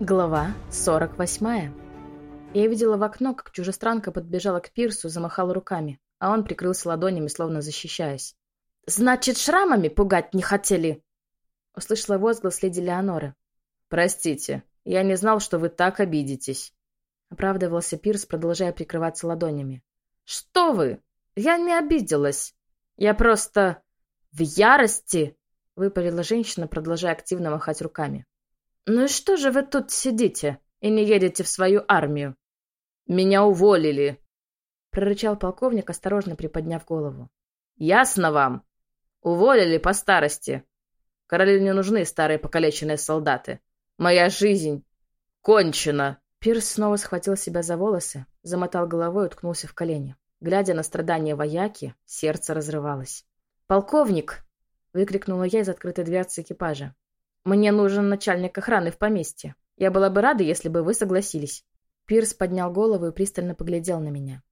Глава 48. Я видела в окно, как чужестранка подбежала к пирсу, замахала руками, а он прикрылся ладонями, словно защищаясь. «Значит, шрамами пугать не хотели?» Услышала возглас леди Леоноры. «Простите, я не знал, что вы так обидитесь», — оправдывался Пирс, продолжая прикрываться ладонями. «Что вы? Я не обиделась. Я просто в ярости!» — выпалила женщина, продолжая активно махать руками. «Ну и что же вы тут сидите и не едете в свою армию?» «Меня уволили», — прорычал полковник, осторожно приподняв голову. «Ясно вам? Уволили по старости. Королю не нужны старые покалеченные солдаты. Моя жизнь кончена!» Пирс снова схватил себя за волосы, замотал головой и уткнулся в колени. Глядя на страдания вояки, сердце разрывалось. «Полковник!» — выкрикнула я из открытой дверцы экипажа. Мне нужен начальник охраны в поместье. Я была бы рада, если бы вы согласились». Пирс поднял голову и пристально поглядел на меня.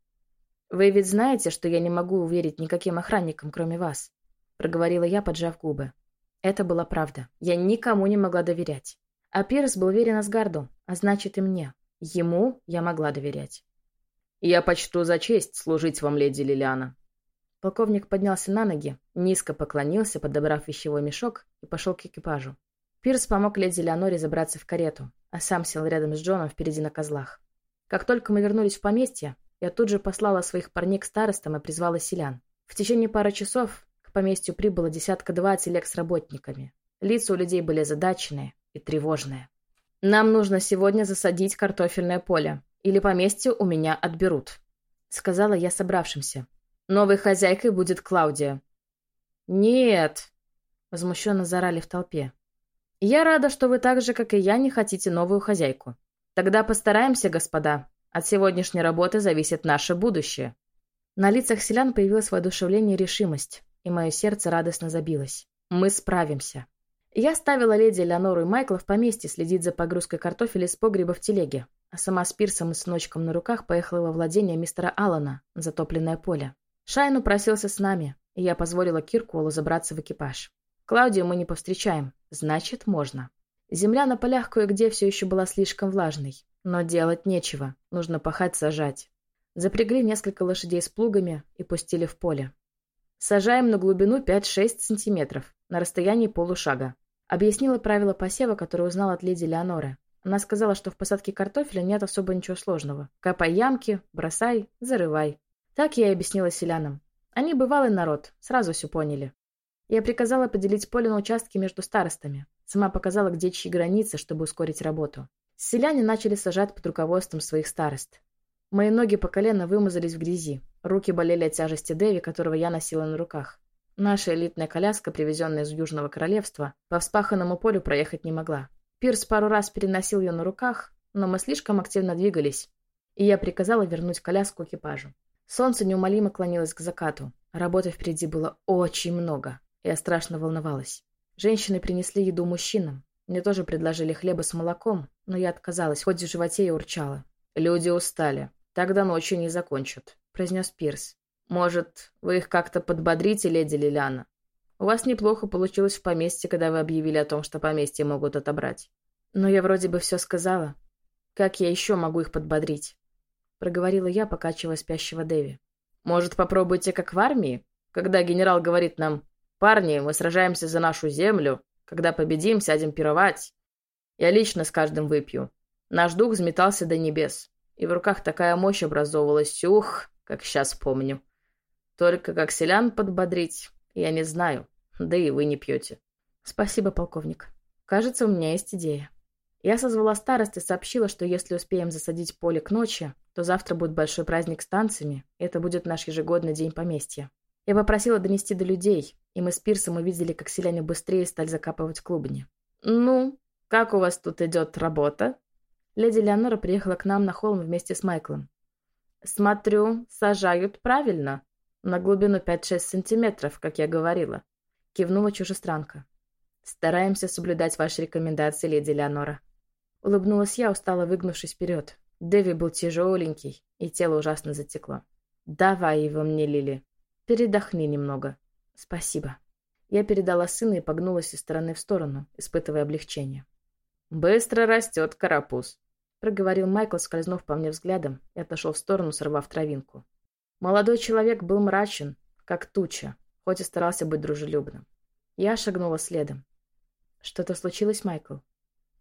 «Вы ведь знаете, что я не могу уверить никаким охранникам, кроме вас», — проговорила я, поджав губы. Это была правда. Я никому не могла доверять. А Пирс был верен Асгарду, а значит и мне. Ему я могла доверять. «Я почту за честь служить вам, леди Лилиана». Полковник поднялся на ноги, низко поклонился, подобрав вещевой мешок, и пошел к экипажу. Пирс помог леди Леоноре забраться в карету, а сам сел рядом с Джоном впереди на козлах. Как только мы вернулись в поместье, я тут же послала своих парней к старостам и призвала селян. В течение пары часов к поместью прибыло десятка-два телег с работниками. Лица у людей были задаченные и тревожные. «Нам нужно сегодня засадить картофельное поле, или поместье у меня отберут», — сказала я собравшимся. «Новой хозяйкой будет Клаудия». «Нет!» — возмущенно зарали в толпе. Я рада, что вы так же, как и я, не хотите новую хозяйку. Тогда постараемся, господа. От сегодняшней работы зависит наше будущее». На лицах селян появилось воодушевление и решимость, и мое сердце радостно забилось. «Мы справимся». Я ставила леди Леонору и Майкла в поместье следить за погрузкой картофеля из погреба в телеге, а сама с Пирсом и сыночком на руках поехала во владение мистера Аллана, затопленное поле. Шайну просился с нами, и я позволила Киркуолу забраться в экипаж. Клаудию мы не повстречаем, значит, можно. Земля на полях кое-где все еще была слишком влажной. Но делать нечего, нужно пахать, сажать. Запрягли несколько лошадей с плугами и пустили в поле. Сажаем на глубину 5-6 сантиметров, на расстоянии полушага. Объяснила правила посева, которые узнала от леди Леоноры. Она сказала, что в посадке картофеля нет особо ничего сложного. Копай ямки, бросай, зарывай. Так я и объяснила селянам. Они бывалый народ, сразу все поняли. Я приказала поделить поле на участки между старостами. Сама показала, где чьи границы, чтобы ускорить работу. Селяне начали сажать под руководством своих старост. Мои ноги по колено вымазались в грязи. Руки болели от тяжести Дэви, которого я носила на руках. Наша элитная коляска, привезенная из Южного Королевства, по вспаханному полю проехать не могла. Пирс пару раз переносил ее на руках, но мы слишком активно двигались, и я приказала вернуть коляску экипажу. Солнце неумолимо клонилось к закату. Работы впереди было очень много. Я страшно волновалась. Женщины принесли еду мужчинам. Мне тоже предложили хлеба с молоком, но я отказалась, хоть в животе и урчала. «Люди устали. Тогда ночью не закончат», — произнес Пирс. «Может, вы их как-то подбодрите, леди Лилиана? У вас неплохо получилось в поместье, когда вы объявили о том, что поместье могут отобрать. Но я вроде бы все сказала. Как я еще могу их подбодрить?» Проговорила я, покачивая спящего Дэви. «Может, попробуйте как в армии? Когда генерал говорит нам Парни, мы сражаемся за нашу землю. Когда победим, сядем пировать. Я лично с каждым выпью. Наш дух взметался до небес. И в руках такая мощь образовывалась, ух, как сейчас помню. Только как селян подбодрить, я не знаю. Да и вы не пьете. Спасибо, полковник. Кажется, у меня есть идея. Я созвала старост и сообщила, что если успеем засадить поле к ночи, то завтра будет большой праздник с танцами, и это будет наш ежегодный день поместья. Я попросила донести до людей, и мы с Пирсом увидели, как селяне быстрее стали закапывать клубни. «Ну, как у вас тут идет работа?» Леди Леонора приехала к нам на холм вместе с Майклом. «Смотрю, сажают правильно. На глубину 5-6 сантиметров, как я говорила», — кивнула чужестранка. «Стараемся соблюдать ваши рекомендации, леди Леонора». Улыбнулась я, устало выгнувшись вперед. Дэви был тяжеленький, и тело ужасно затекло. «Давай его мне, Лили. Передохни немного». «Спасибо». Я передала сына и погнулась из стороны в сторону, испытывая облегчение. «Быстро растет карапуз», — проговорил Майкл, скользнув по мне взглядом и отошел в сторону, сорвав травинку. Молодой человек был мрачен, как туча, хоть и старался быть дружелюбным. Я шагнула следом. «Что-то случилось, Майкл?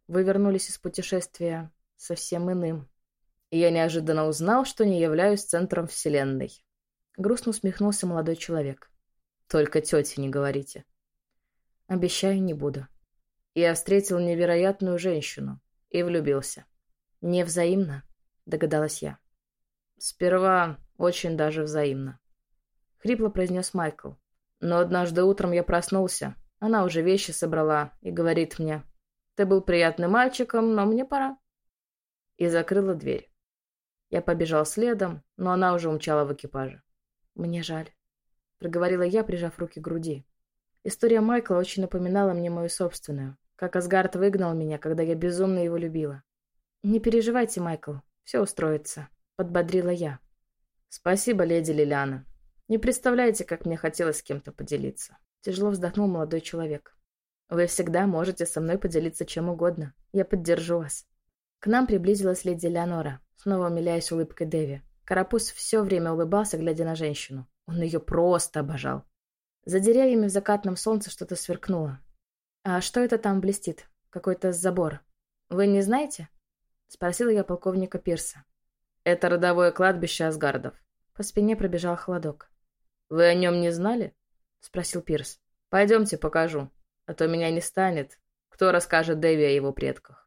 Вы вернулись из путешествия совсем иным». И я неожиданно узнал, что не являюсь центром Вселенной. Грустно усмехнулся молодой человек. Только тете не говорите. Обещаю, не буду. Я встретил невероятную женщину и влюбился. Невзаимно, догадалась я. Сперва очень даже взаимно. Хрипло произнес Майкл. Но однажды утром я проснулся. Она уже вещи собрала и говорит мне, «Ты был приятным мальчиком, но мне пора». И закрыла дверь. Я побежал следом, но она уже умчала в экипаже. «Мне жаль», — проговорила я, прижав руки к груди. История Майкла очень напоминала мне мою собственную как Асгард выгнал меня, когда я безумно его любила. «Не переживайте, Майкл, все устроится», — подбодрила я. «Спасибо, леди Лилиана. Не представляете, как мне хотелось с кем-то поделиться». Тяжело вздохнул молодой человек. «Вы всегда можете со мной поделиться чем угодно. Я поддержу вас». К нам приблизилась леди Леонора, снова умиляясь улыбкой Дэви. Карапуз все время улыбался, глядя на женщину. Он ее просто обожал. За деревьями в закатном солнце что-то сверкнуло. «А что это там блестит? Какой-то забор. Вы не знаете?» — спросила я полковника Пирса. «Это родовое кладбище Асгардов». По спине пробежал холодок. «Вы о нем не знали?» — спросил Пирс. «Пойдемте покажу, а то меня не станет. Кто расскажет Дэви о его предках?»